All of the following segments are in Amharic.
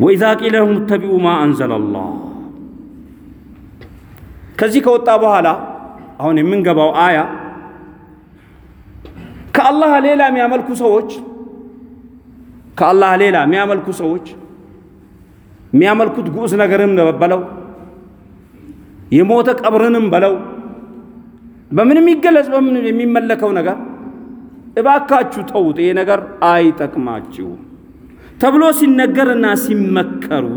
ወኢዛ ቂለ ለሁም ተቢኡ ማ አንዘለ ላህ ከዚህ ከወጣ በኋላ አሁን የምንገባው አያ ከአላህ ሌላ የሚያመልኩ ሰዎች ከአላህ ሌላ የሚያመልኩ ሰዎች የሚያመልኩት ግዑዝ ነገርንም በለው የሞተ ቀብርንም በለው በምንም ይገለጽ በምን የሚመለከው ነገር። እባካችሁ ተውት፣ ይሄ ነገር አይጠቅማችሁም ተብሎ ሲነገርና ሲመከሩ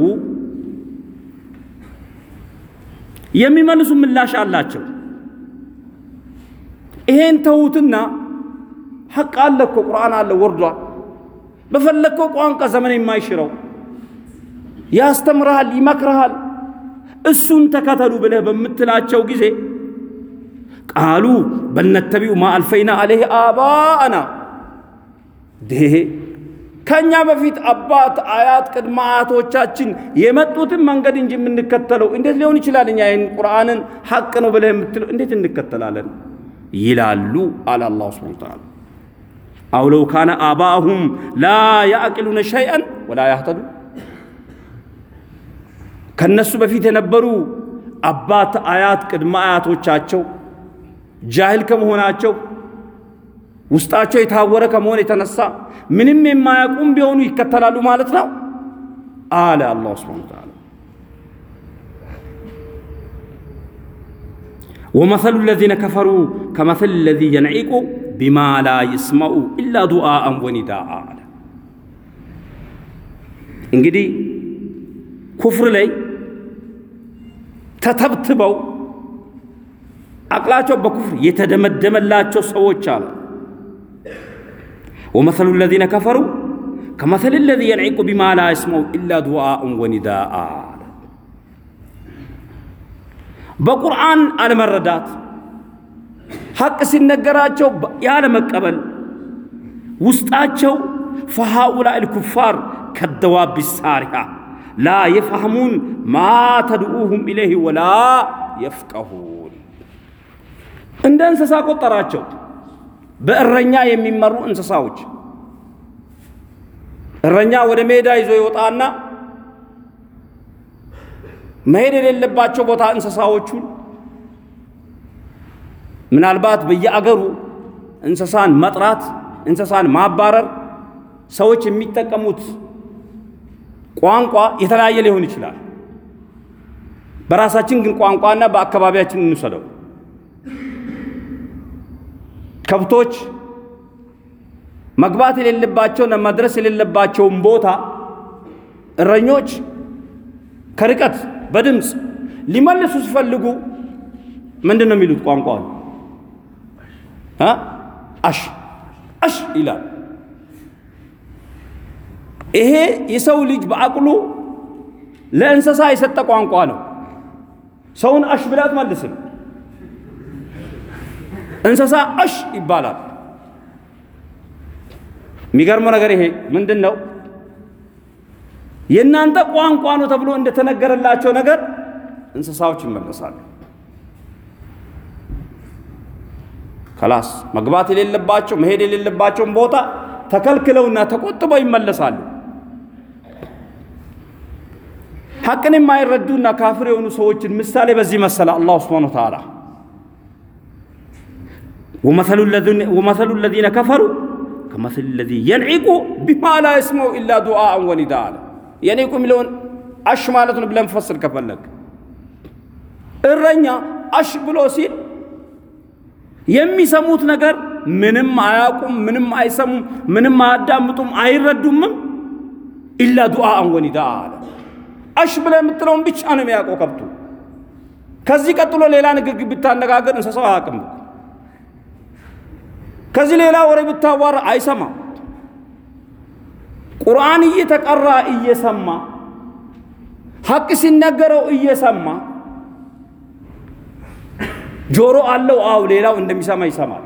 የሚመልሱ ምላሽ አላቸው። ይሄን ተዉትና ሐቅ አለ እኮ ቁርአን አለ ወርዷል። በፈለግከው ቋንቋ ዘመን የማይሽረው ያስተምርሃል፣ ይመክርሃል። እሱን ተከተሉ ብለህ በምትላቸው ጊዜ ቃሉ በልነተቢኡ ማ አልፈይና አለይህ አባአና ይሄ ከእኛ በፊት አባት አያት ቅድመ አያቶቻችን የመጡትን መንገድ እንጂ የምንከተለው እንዴት ሊሆን ይችላል? እኛ ይህን ቁርአንን ሐቅ ነው ብለህ የምትለው እንዴት እንከተላለን? ይላሉ አለ አላሁ ስብሐነ ወተዓላ። አው ለው ካነ አባአሁም ላ ያዕቂሉነ ሸይአን ወላ ያህተዱ ከነሱ በፊት የነበሩ አባት አያት ቅድመ አያቶቻቸው ጃሂል ከመሆናቸው ውስጣቸው የታወረ ከመሆን የተነሳ ምንም የማያውቁም ቢሆኑ ይከተላሉ ማለት ነው አለ አላሁ ስብሐነ ወተዓላ። ወመሰሉ ለዚነ ከፈሩ ከመሰል ለዚ የንዒቁ ቢማ ላ ይስመዑ ኢላ ዱአአን ወኒዳአ አለ። እንግዲህ ኩፍር ላይ ተተብትበው አቅላቸው በኩፍር የተደመደመላቸው ሰዎች አለ። ወመሰሉ ለዚነ ከፈሩ ከመሰል ለዚ የንዒቁ ቢማ ላ ይስመዑ ኢላ ዱአአን ወኒዳአ አለ። በቁርአን አለመረዳት ሐቅ ሲነገራቸው ያለመቀበል ውስጣቸው ፈሃኡላኢ ልኩፋር ከደዋብ ሳሪያ ላ የፍሐሙን ማ ተድኡሁም ኢለይህ ወላ የፍቀሁን እንደ እንስሳ ቆጠራቸው። በእረኛ የሚመሩ እንስሳዎች እረኛ ወደ ሜዳ ይዞ ይወጣና መሄድ የሌለባቸው ቦታ እንስሳዎቹን ምናልባት በየአገሩ እንስሳን መጥራት፣ እንስሳን ማባረር ሰዎች የሚጠቀሙት ቋንቋ የተለያየ ሊሆን ይችላል። በራሳችን ግን ቋንቋና በአካባቢያችን እንውሰደው። ከብቶች መግባት የሌለባቸውና መድረስ የሌለባቸውን ቦታ እረኞች ከርቀት በድምፅ ሊመልሱ ሲፈልጉ ምንድን ነው የሚሉት? ቋንቋውን አሽ አሽ ይላል። ይሄ የሰው ልጅ በአቅሉ ለእንስሳ የሰጠ ቋንቋ ነው። ሰውን አሽ ብላ አትመልስም። እንስሳ አሽ ይባላል። የሚገርመው ነገር ይሄ ምንድን ነው? የእናንተ ቋንቋ ነው ተብሎ እንደተነገረላቸው ነገር እንስሳዎች ይመለሳሉ። ከላስ መግባት የሌለባቸው መሄድ የሌለባቸውን ቦታ ተከልክለውና ተቆጥበው ይመለሳሉ። ሐቅን የማይረዱና ካፍር የሆኑ ሰዎችን ምሳሌ በዚህ መሰለ አላሁ ስብሓነሁ ወተዓላ ወመሰሉ ለዚነ ከፈሩ ከመሰል ለዚ የንዒቁ ቢማ ላ የስመዑ ኢላ ዱአአን ወኒዳ አለ። የንዒቁ የሚለውን አሽ ማለት ነው ብለን ፈስር ከፈለግ እረኛ አሽ ብሎ ሲል የሚሰሙት ነገር ምንም አያውቁም፣ ምንም አይሰሙም፣ ምንም አያዳምጡም፣ አይረዱምም። ኢላ ዱአአን ወኒዳ አለ። አሽ ብለህ የምትለውን ብቻ ነው የሚያውቀው ከብቱ። ከዚህ ቀጥሎ ሌላ ንግግር ብታነጋገር እንስሳው አያውቅም። ከዚህ ሌላ ወሬ ብታዋራ አይሰማም። ቁርአን እየተቀራ እየሰማ ሐቅ ሲነገረው እየሰማ ጆሮ አለው። አው ሌላው እንደሚሰማ ይሰማል።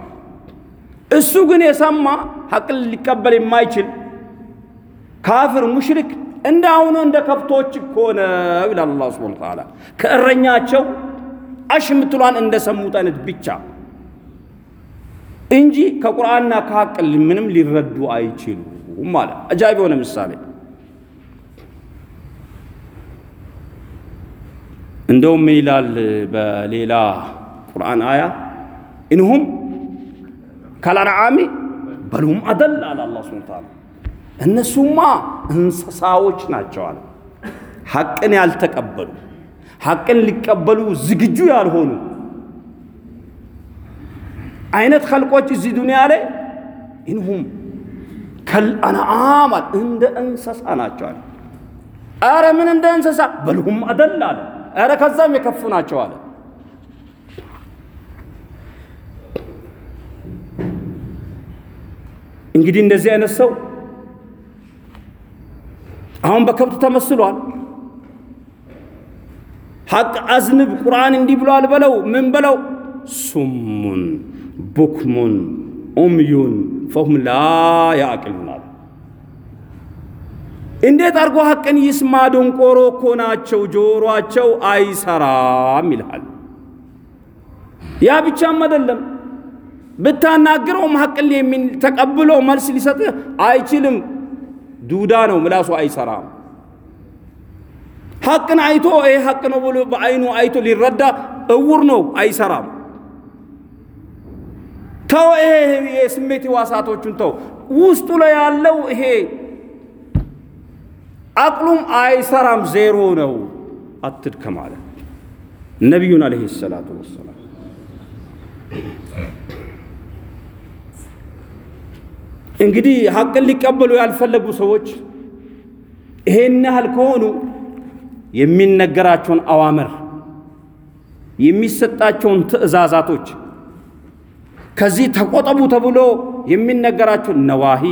እሱ ግን የሰማ ሐቅን ሊቀበል የማይችል ካፍር ሙሽሪክ እንደ አሁኑ እንደ ከብቶች እኮ ነው ይላል አላህ ሱብሓነሁ ወተዓላ። ከእረኛቸው አሽ የምትሏን እንደሰሙት አይነት ብቻ እንጂ ከቁርአንና ከሀቅ ምንም ሊረዱ አይችሉም አለ። አጃይብ የሆነ ምሳሌ እንደውም ምን ይላል በሌላ ቁርአን አያ እንሁም ከላንዓሚ በሉም አደል አለ አላህ ሱብሓነሁ ወተዓላ። እነሱማ እንስሳዎች ናቸው አለ። ሐቅን ያልተቀበሉ ሐቅን ሊቀበሉ ዝግጁ ያልሆኑ አይነት ኸልቆች እዚህ ዱንያ ላይ ኢንሁም ከልአንዓም እንደ እንስሳ ናቸው አለ። አረ ምን እንደ እንስሳ በልሁም አደል አለ። አረ ከዛም የከፉ ናቸው አለ። እንግዲህ እንደዚህ አይነት ሰው አሁን በከብት ተመስሏል። ሐቅ አዝንብ፣ ቁርአን እንዲህ ብሏል በለው፣ ምን በለው፣ ሱሙን ቡክሙን ኡምዩን ፈሁም ላ ያዕቅሉናል። እንዴት አድርጎ ሐቅን ይስማ? ደንቆሮ እኮ ናቸው፣ ጆሮአቸው አይሰራም ይልሃል። ያ ብቻም አይደለም፣ ብታናግረውም ሐቅን ተቀብሎ መልስ ሊሰጥ አይችልም። ዱዳ ነው፣ ምላሱ አይሰራም። ሐቅን አይቶ ይሄ ሐቅ ነው ብሎ በአይኑ አይቶ ሊረዳ እውር ነው፣ አይሰራም። ተው፣ ይሄ የስሜት ሕዋሳቶቹን ተው። ውስጡ ላይ ያለው ይሄ አቅሉም አይሰራም፣ ዜሮ ነው። አትድከም አለ ነቢዩን አለይሂ ሰላቱ ወሰላም። እንግዲህ ሐቅን ሊቀበሉ ያልፈለጉ ሰዎች ይሄን ያህል ከሆኑ የሚነገራቸውን አዋምር የሚሰጣቸውን ትእዛዛቶች ከዚህ ተቆጠቡ ተብሎ የሚነገራቸውን ነዋሂ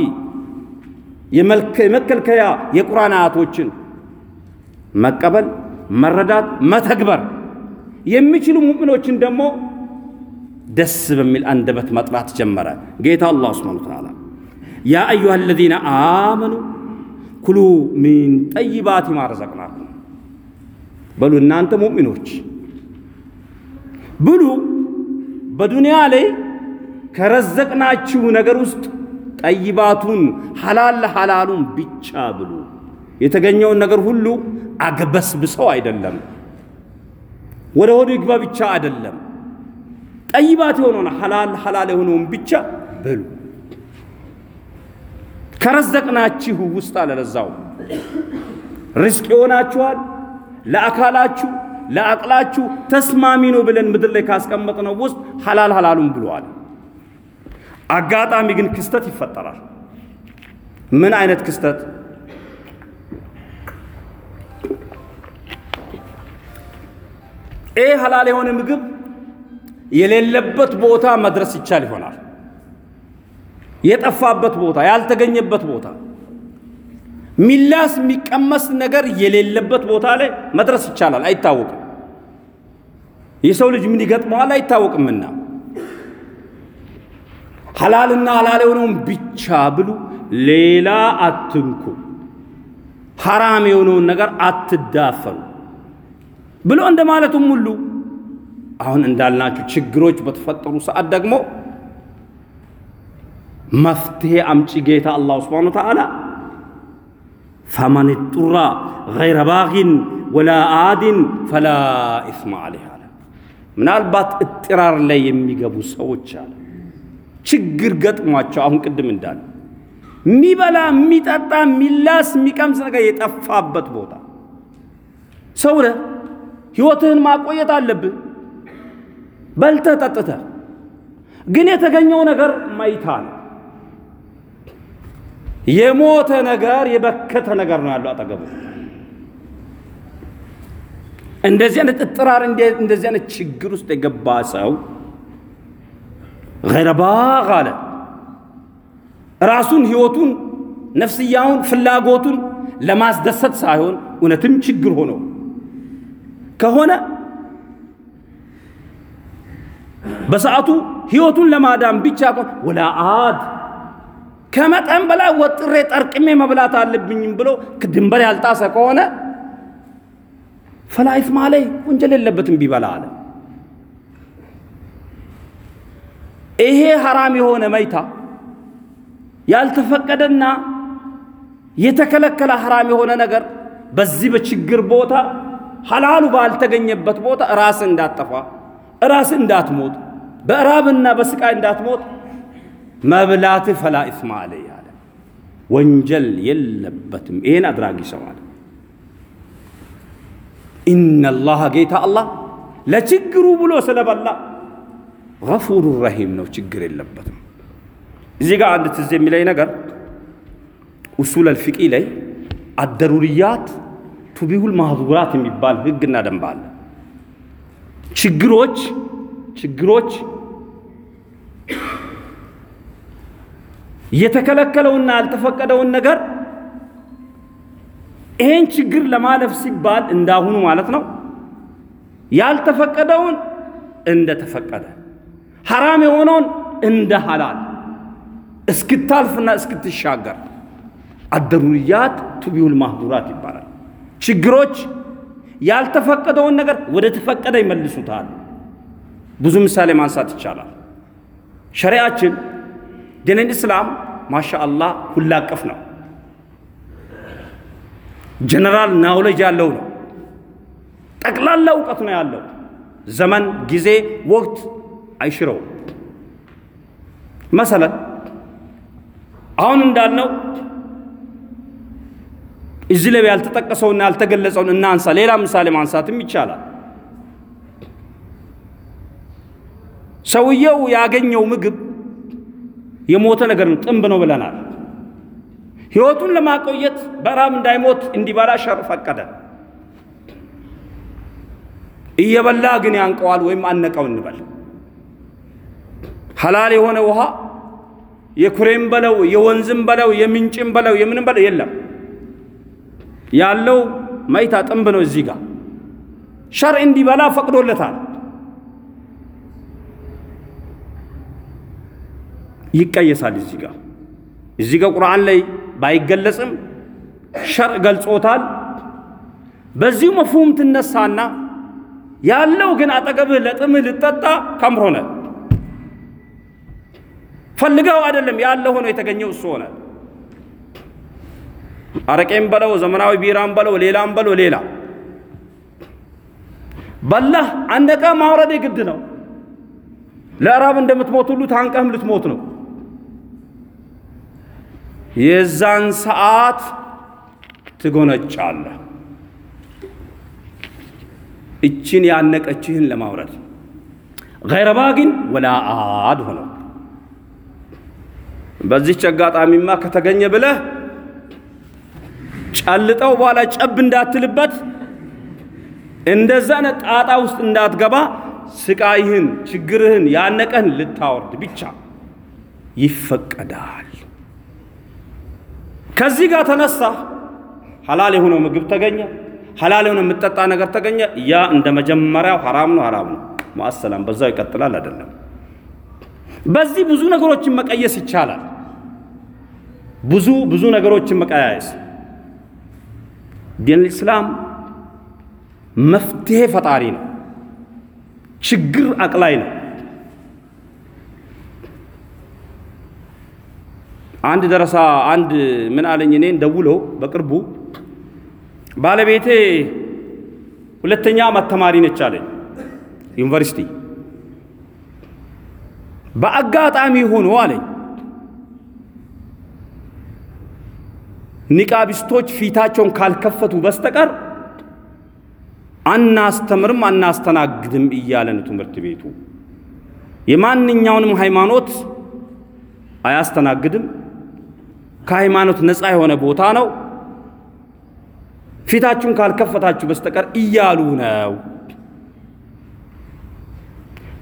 የመከልከያ የቁርአን አያቶችን መቀበል፣ መረዳት፣ መተግበር የሚችሉ ሙእሚኖችን ደግሞ ደስ በሚል አንደበት መጥራት ጀመረ ጌታ አላህ ሱብሓነሁ ወተዓላ። ያ አዩሃ አለዚነ አመኑ ኩሉ ሚን ጠይባቲ ማ በሉ እናንተ ሙእሚኖች ብሉ፣ በዱንያ ላይ ከረዘቅናችሁ ነገር ውስጥ ጠይባቱን ሐላል ሐላሉን ብቻ ብሉ። የተገኘውን ነገር ሁሉ አግበስብሰው አይደለም፣ ወደ ሆዱ ይግባ ብቻ አይደለም። ጠይባት የሆነውን ሐላል ሐላል የሆነውን ብቻ ብሉ። ከረዘቅናችሁ ውስጥ አለለዛው ርዝቅ ይሆናችኋል ለአካላችሁ ለአቅላችሁ ተስማሚ ነው ብለን ምድር ላይ ካስቀመጥነው ውስጥ ሐላል ሐላሉን ብለዋል። አጋጣሚ ግን ክስተት ይፈጠራል። ምን አይነት ክስተት? ይህ ሐላል የሆነ ምግብ የሌለበት ቦታ መድረስ ይቻል ይሆናል። የጠፋበት ቦታ፣ ያልተገኘበት ቦታ፣ ሚላስ የሚቀመስ ነገር የሌለበት ቦታ ላይ መድረስ ይቻላል። አይታወቅም። የሰው ልጅ ምን ይገጥመዋል አይታወቅምና ሐላልና ሐላል የሆነውን ብቻ ብሉ፣ ሌላ አትንኩ፣ ሐራም የሆነውን ነገር አትዳፈሩ ብሎ እንደማለቱም ሁሉ አሁን እንዳልናችሁ ችግሮች በተፈጠሩ ሰዓት ደግሞ መፍትሄ አምጪ ጌታ አላሁ ስብሓነሁ ወተዓላ ፈመን ጡራ ገይረ ባጊን ወላ አድን ፈላ ኢስማ አለይህ አለ። ምናልባት እጥራር ላይ የሚገቡ ሰዎች አለ ችግር ገጥሟቸው አሁን ቅድም እንዳለ የሚበላ የሚጠጣ የሚላስ የሚቀምስ ነገር የጠፋበት ቦታ ሰው ነህ፣ ህይወትህን ማቆየት አለብህ። በልተህ ጠጥተህ ግን የተገኘው ነገር ማይታ ነው። የሞተ ነገር የበከተ ነገር ነው ያለው አጠገቡ። እንደዚህ አይነት እጥራር እንደዚህ አይነት ችግር ውስጥ የገባ ሰው ገይረ ባግ አለ ራሱን ህይወቱን ነፍስያውን ፍላጎቱን ለማስደሰት ሳይሆን እውነትም ችግር ሆኖ ከሆነ በሰዓቱ ህይወቱን ለማዳን ብቻ ቆን ወላ አድ ከመጠን በላይ ወጥሬ ጠርቅሜ መብላት አለብኝም ብሎ ድንበር ያልጣሰ ከሆነ ፈላ ኢስማ አለይህ ወንጀል የለበትም ቢበላ አለ። ይሄ ሐራም የሆነ መይታ ያልተፈቀደና የተከለከለ ሐራም የሆነ ነገር በዚህ በችግር ቦታ ሐላሉ ባልተገኘበት ቦታ ራስ እንዳጠፋ ራስ እንዳትሞት በእራብና በስቃይ እንዳትሞት መብላት ፈላ ኢስማ አለይ አለ። ወንጀል የለበትም ይሄን አድራጊ ሰው አለ። ኢነላህ ጌታ አላህ ለችግሩ ብሎ ስለበላ ገፉሩ ረሂም ነው፣ ችግር የለበትም። እዚህ ጋር አንድ ትዝ የሚለኝ ነገር ኡሱል አልፊቂ ላይ አደሩርያት ቱቢሁል ማህዙራት የሚባል ህግና ደንብ አለ። ችግሮች ችግሮች የተከለከለውና ያልተፈቀደውን ነገር ይሄን ችግር ለማለፍ ሲባል እንዳሁኑ ማለት ነው ያልተፈቀደውን እንደተፈቀደ ሐራም የሆነውን እንደ ሐላል እስክታልፍና እስክትሻገር الضرورات تبيح المحظورات ይባላል። ችግሮች ያልተፈቀደውን ነገር ወደ ተፈቀደ ይመልሱታል። ብዙ ምሳሌ ማንሳት ይቻላል። ሸሪዓችን دين الإسلام ما شاء الله ሁላ ነው። general knowledge ያለው ነው። ጠቅላላ እውቀት ነው ያለው። ዘመን፣ ጊዜ፣ ወቅት አይሽረውም። መሰለን አሁን እንዳልነው እዚህ ላይ ያልተጠቀሰውና ያልተገለጸውን እናንሳ። ሌላ ምሳሌ ማንሳትም ይቻላል። ሰውየው ያገኘው ምግብ የሞተ ነገር ነው፣ ጥንብ ነው ብለናል። ሕይወቱን ለማቆየት በራብ እንዳይሞት እንዲበላ ሸር ፈቀደ። እየበላ ግን ያንቀዋል ወይም አነቀው እንበል። ሐላል የሆነ ውሃ የኩሬም በለው የወንዝም በለው የምንጭም በለው የምንም በለው የለም ያለው መይታ ጥንብ ነው። እዚህ ጋር ሸር እንዲበላ ፈቅዶለታል። ይቀየሳል። እዚህ ጋር እዚህ ጋር ቁርአን ላይ ባይገለጽም ሸር ገልጾታል። በዚሁ መፍሁም ትነሳና ያለው ግን አጠገብህ ለጥምህ ልጠጣ ከምር ሆነ። ፈልገው አይደለም ያለ ሆኖ የተገኘው እሱ ሆነ። አረቄም በለው ዘመናዊ ቢራም በለው ሌላም በለው ሌላ በላህ አንደቃ ማውረድ ግድ ነው። ለእራብ እንደምትሞት ሁሉ ታንቀህም ልትሞት ነው። የዛን ሰዓት ትጎነጫለህ። እችን ያነቀችህን ለማውረድ ገይረ ባጊን ወላ አድ ሆነው በዚህች አጋጣሚማ ከተገኘ ብለህ ጨልጠው በኋላ ጨብ እንዳትልበት እንደዛ ጣጣ ውስጥ እንዳትገባ ስቃይህን፣ ችግርህን ያነቀህን ልታወርድ ብቻ ይፈቀዳል። ከዚህ ጋር ተነሳ ሐላል የሆነው ምግብ ተገኘ፣ ሐላል የሆነ የምጠጣ ነገር ተገኘ። ያ እንደ መጀመሪያው ሐራም ነው፣ ሐራም ነው። ማሰላም በዛው ይቀጥላል አይደለም። በዚህ ብዙ ነገሮችን መቀየስ ይቻላል። ብዙ ብዙ ነገሮችን መቀያየስ ዲን ኢስላም መፍትሄ ፈጣሪ ነው። ችግር አቅላይ ነው። አንድ ደረሳ አንድ ምን አለኝ እኔን ደውሎ በቅርቡ ባለቤቴ ሁለተኛ ዓመት ተማሪ ነች አለኝ ዩኒቨርሲቲ በአጋጣሚ ሆኖ አለኝ ኒቃቢስቶች ፊታቸውን ካልከፈቱ በስተቀር አናስተምርም አናስተናግድም እያለ ነው ትምህርት ቤቱ። የማንኛውንም ሃይማኖት አያስተናግድም። ከሃይማኖት ነፃ የሆነ ቦታ ነው። ፊታችሁን ካልከፈታችሁ በስተቀር እያሉ ነው።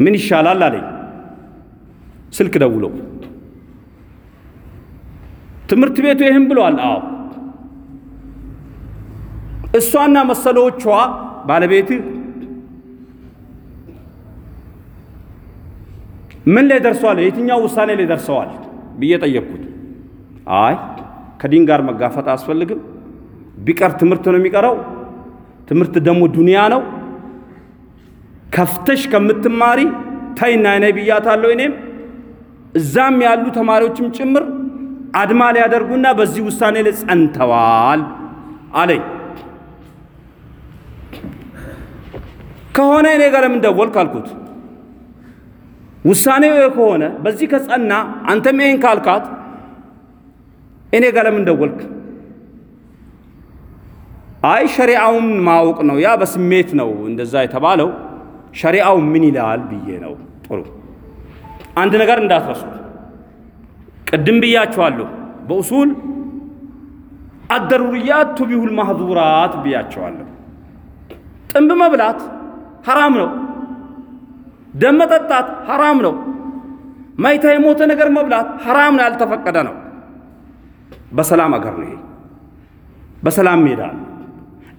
ምን ይሻላል አለኝ። ስልክ ደውለው ትምህርት ቤቱ ይህም ብሏል። አዎ እሷና መሰሎቿ ባለቤት ምን ላይ ደርሰዋል? የትኛው ውሳኔ ላይ ደርሰዋል ብዬ ጠየቅኩት። አይ ከዲን ጋር መጋፈጥ አያስፈልግም። ቢቀር ትምህርት ነው የሚቀረው። ትምህርት ደግሞ ዱንያ ነው። ከፍተሽ ከምትማሪ ተይና ነይ ብያታለሁ። እኔም እዛም ያሉ ተማሪዎችም ጭምር አድማ ሊያደርጉና በዚህ ውሳኔ ላይ ጸንተዋል አለኝ። ከሆነ እኔ ጋር ለምን ደወልክ አልኩት። ውሳኔው ከሆነ በዚህ ከጸና አንተም ይሄን ካልካት እኔ ጋር ለምን ደወልክ? አይ ሸሪዓውን ማወቅ ነው። ያ በስሜት ነው እንደዛ የተባለው። ሸሪዓው ምን ይላል ብዬ ነው። ጥሩ አንድ ነገር እንዳትረሱ፣ ቅድም ብያቸዋለሁ። በኡሱል አደሩርያት ቱቢሁል ማህዙራት ብያቸዋለሁ። ጥንብ መብላት ሐራም ነው። ደም መጠጣት ሐራም ነው። ማይታ የሞተ ነገር መብላት ሐራም ነው፣ ያልተፈቀደ ነው። በሰላም አገር ነው ይሄ፣ በሰላም ሜዳ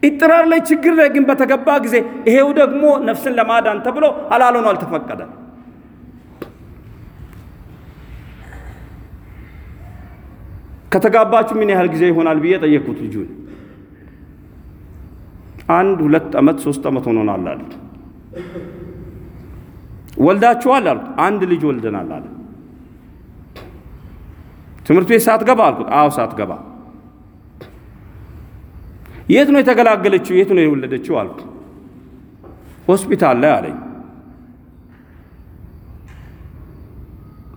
ኢጥራር ላይ ችግር ላይ ግን በተገባ ጊዜ ይሄው ደግሞ ነፍስን ለማዳን ተብሎ ሐላል ሆኖ አልተፈቀደ። ከተጋባችሁ ምን ያህል ጊዜ ይሆናል ብዬ ጠየቅኩት ልጁን። አንድ ሁለት ዓመት ሶስት ዓመት ሆኖናል አለ። ወልዳችኋል አልኩት። አንድ ልጅ ወልደናል አለ። ትምህርት ቤት ሳትገባ አልኩት። አዎ ሳትገባ። የት ነው የተገላገለችው? የት ነው የወለደችው አልኩት። ሆስፒታል ላይ አለኝ።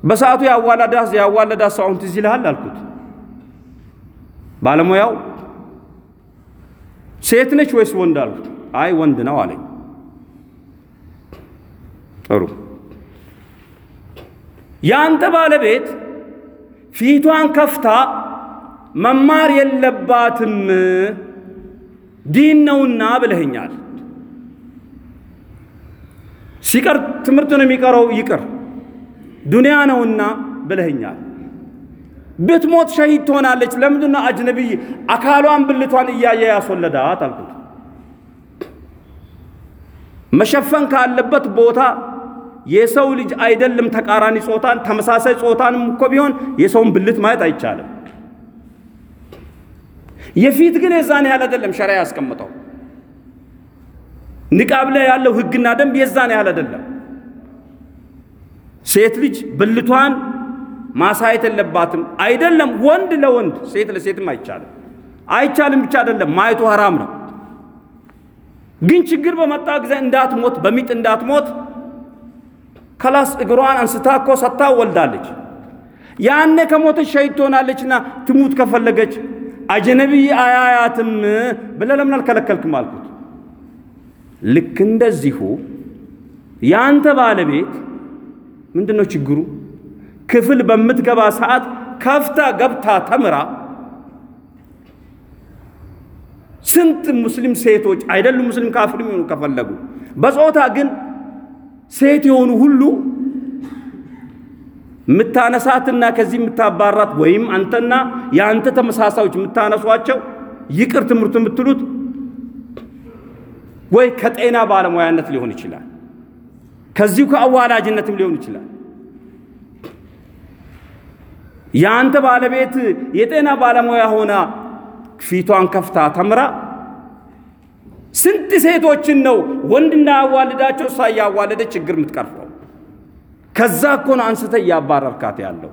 በሰዓቱ ያዋለዳት ያዋለዳት ሰው አሁን ትዝ ይልሃል አልኩት። ባለሙያው ሴት ነች ወይስ ወንድ አልኩት። አይ ወንድ ነው አለኝ። ጥሩ ያንተ ባለቤት ፊቷን ከፍታ መማር የለባትም ዲን ነውና ብለኸኛል። ሲቀር ትምህርት ነው የሚቀረው ይቅር ዱንያ ነውና ብለኸኛል። ብትሞት ሸሂድ ትሆናለች። ለምንድን ነው አጅነቢይ አካሏን ብልቷን እያየ ያስወለዳት አልኩት። መሸፈን ካለበት ቦታ የሰው ልጅ አይደለም ተቃራኒ ጾታን ተመሳሳይ ጾታንም እኮ ቢሆን የሰውን ብልት ማየት አይቻልም። የፊት ግን የዛን ያህል አይደለም ሸሪያ ያስቀምጠው። ንቃብ ላይ ያለው ህግና ደንብ የዛን ያህል አይደለም። ሴት ልጅ ብልቷን ማሳየት የለባትም። አይደለም ወንድ ለወንድ ሴት ለሴትም አይቻልም። አይቻልም ብቻ አይደለም ማየቱ ሐራም ነው። ግን ችግር በመጣ ጊዜ እንዳትሞት በሚጥ እንዳትሞት ከላስ እግሯን አንስታ እኮ ሰታ ወልዳለች። ያኔ ከሞተች ሸሂድ ትሆናለችና ትሙት ከፈለገች አጀነቢይ አያያትም ብለህ ለምን አልከለከልክም አልኩት። ልክ እንደዚሁ ያንተ ባለቤት ምንድን ነው ችግሩ? ክፍል በምትገባ ሰዓት ከፍታ ገብታ ተምራ ስንት ሙስሊም ሴቶች አይደሉም ሙስሊም ካፍር የሚሆኑ ከፈለጉ በጾታ ግን ሴት የሆኑ ሁሉ የምታነሳትና ከዚህ የምታባራት ወይም አንተና የአንተ ተመሳሳዮች የምታነሷቸው ይቅር ትምህርቱ የምትሉት ወይ ከጤና ባለሙያነት ሊሆን ይችላል፣ ከዚሁ ከአዋላጅነትም ሊሆን ይችላል። የአንተ ባለቤት የጤና ባለሙያ ሆና ፊቷን ከፍታ ተምራ ስንት ሴቶችን ነው ወንድ እንዳያዋልዳቸው እሷ እያዋለደ ችግር የምትቀርፈው? ከዛ እኮ ነው አንስተ እያባረርካት ያለው።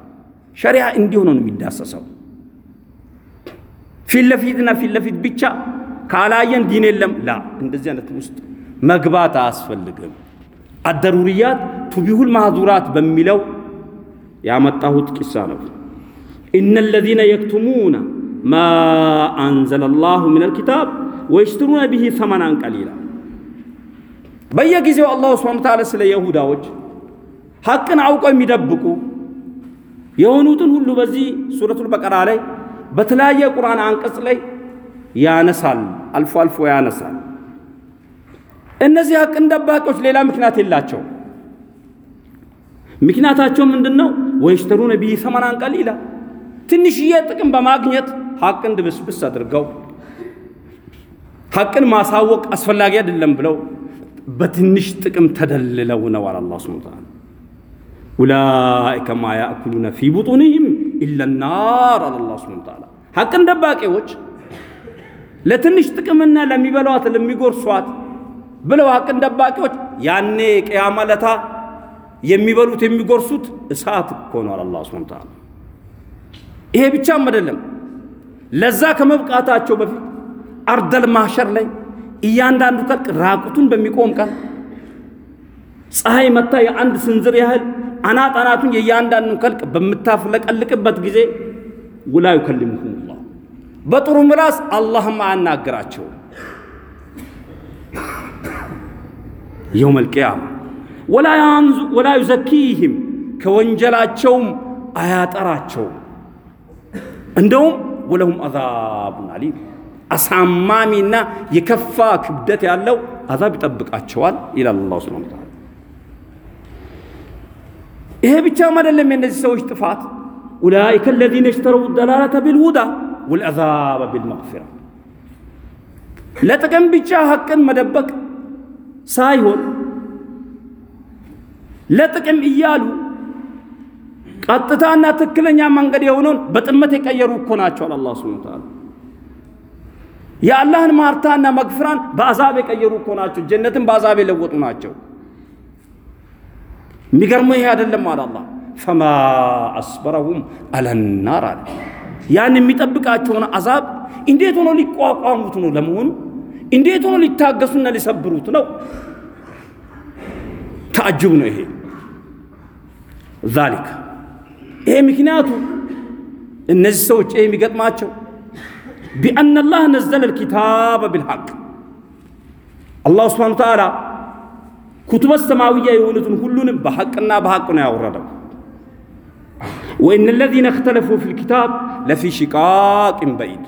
ሸሪያ እንዲሁ ነው የሚዳሰሰው። ፊት ለፊትና ፊት ለፊት ብቻ ካላየን ዲን የለም ላ እንደዚህ አይነት ውስጥ መግባት አያስፈልግም። አደሩርያት ቱቢሁል ማህዙራት በሚለው ያመጣሁት ቂሳ ነው። ኢነ ለዚነ የክቱሙነ ማ አንዘለ ላሁ ሚነል ኪታብ ወይሽትሩነ ቢሂ ሰመናን ቀሊላ። በየጊዜው አላሁ ስብሓነ ወተዓላ ስለ የሁዳዎች ሐቅን አውቀው የሚደብቁ የሆኑትን ሁሉ በዚህ ሱረቱል በቀራ ላይ በተለያየ ቁርአን አንቀጽ ላይ ያነሳል፣ አልፎ አልፎ ያነሳል። እነዚህ ሐቅን ደባቂዎች ሌላ ምክንያት የላቸው። ምክንያታቸው ምንድን ነው? ወይሽተሩነ ቢሂ ሰመናን ቀሊላ ትንሽዬ ጥቅም በማግኘት ሐቅን ድብስብስ አድርገው ሐቅን ማሳወቅ አስፈላጊ አይደለም ብለው በትንሽ ጥቅም ተደልለው ነው አለ አላህ ሱብሓነሁ ወተዓላ። ኡላኢከ ማ ያእኩሉነ ፊ ቡጡኒሂም ኢለ ናር አለ አላህ ሱብሓነሁ ወተዓላ። ሐቅን ደባቂዎች ለትንሽ ጥቅምና ለሚበሏት ለሚጎርሷት ብለው ሐቅን ደባቂዎች ያኔ ቅያማ ለታ የሚበሉት የሚጎርሱት እሳት እኮ ነው አለ አላህ ሱብሓነሁ ወተዓላ። ይሄ ብቻም አይደለም፣ ለዛ ከመብቃታቸው በፊት አርደል ማሸር ላይ እያንዳንዱ ከልቅ ራቁቱን በሚቆም ቀን ፀሐይ መታ የአንድ ስንዝር ያህል አናት አናቱን የእያንዳንዱን ከልቅ በምታፍለቀልቅበት ጊዜ ውላ ዩከሊሙሁም ላህ በጥሩ ምላስ አላህም አያናግራቸውም። የውም አልቅያማ ወላ ዩዘኪህም ከወንጀላቸውም አያጠራቸውም። እንደውም ወለሁም አዛቡን አሊም አሳማሚና የከፋ ክብደት ያለው አዛብ ይጠብቃቸዋል ይላል አላሁ ሱብሓነሁ ወተዓላ። ይሄ ብቻም አይደለም የእነዚህ ሰዎች ጥፋት ኡላኢከ አለዚነ እሽተረው ደላለተ ቢልሁዳ ወልአዛበ ቢልመግፊራ ለጥቅም ብቻ ሐቅን መደበቅ ሳይሆን ለጥቅም እያሉ ቀጥታና ትክክለኛ መንገድ የሆነውን በጥመት የቀየሩ እኮ ናቸዋል። አላህ ሱብሓነሁ ወተዓላ የአላህን ማርታና መግፍራን በአዛብ የቀየሩ እኮ ናቸው። ጀነትን በአዛብ የለወጡ ናቸው። የሚገርመው ይሄ አይደለም አለ አላህ ፈማ አስበረሁም አለናር አለ። ያን የሚጠብቃቸውን አዛብ እንዴት ሆኖ ሊቋቋሙት ነው? ለመሆኑ እንዴት ሆኖ ሊታገሱና ሊሰብሩት ነው? ተአጅብ ነው ይሄ ዛሊከ ይሄ ምክንያቱ እነዚህ ሰዎች ይሄ የሚገጥማቸው ቢአነ ላህ ነዘለ ልኪታበ ብልሐቅ አላሁ ስብሓነ ወተዓላ ኩቱበ ሰማዊያ የሆኑትን ሁሉንም በሐቅና በሐቅ ነው ያወረደው። ወኢነ ለዚነ እክተለፉ ፊ ልኪታብ ለፊ ሽቃቅን በኢድ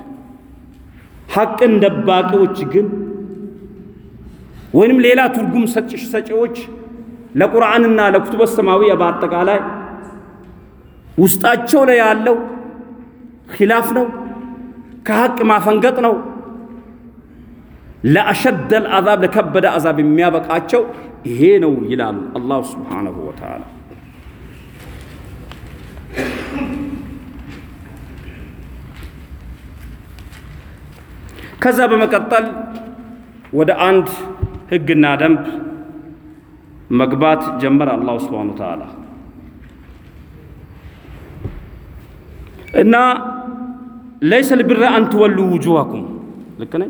ሐቅን ደባቂዎች ግን ወይንም ሌላ ትርጉም ሰጪዎች ለቁርአንና ለኩቱበ ሰማዊያ በአጠቃላይ ውስጣቸው ላይ ያለው ኺላፍ ነው፣ ከሐቅ ማፈንገጥ ነው። ለአሸደል አዛብ ለከበደ አዛብ የሚያበቃቸው ይሄ ነው ይላል አላሁ ስብሓነሁ ወተዓላ። ከዛ በመቀጠል ወደ አንድ ህግና ደንብ መግባት ጀመረ አላሁ ስብሓነሁ ወተዓላ እና ليس البر أن تولوا وجوهكم. لكن نعم.